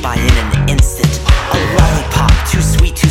by in an instant. A lollipop too sweet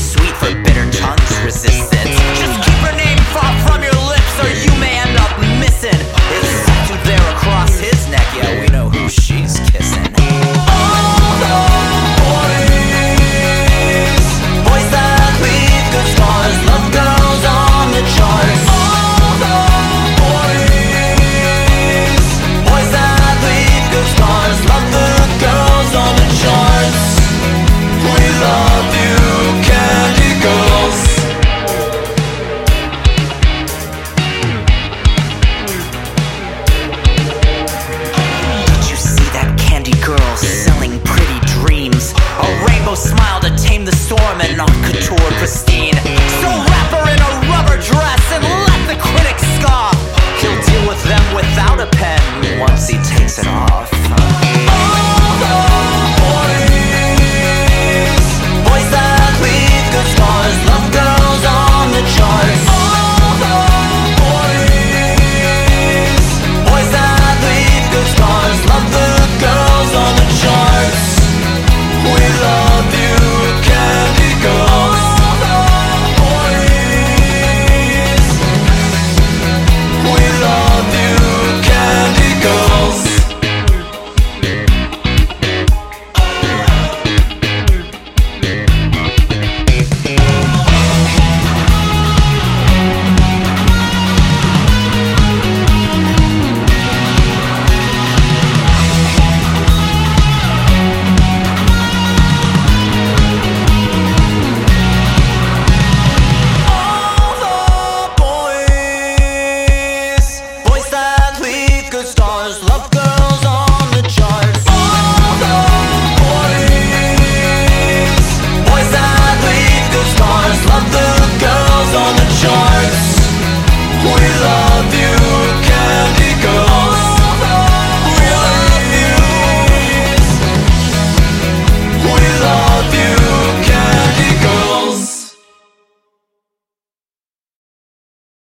go.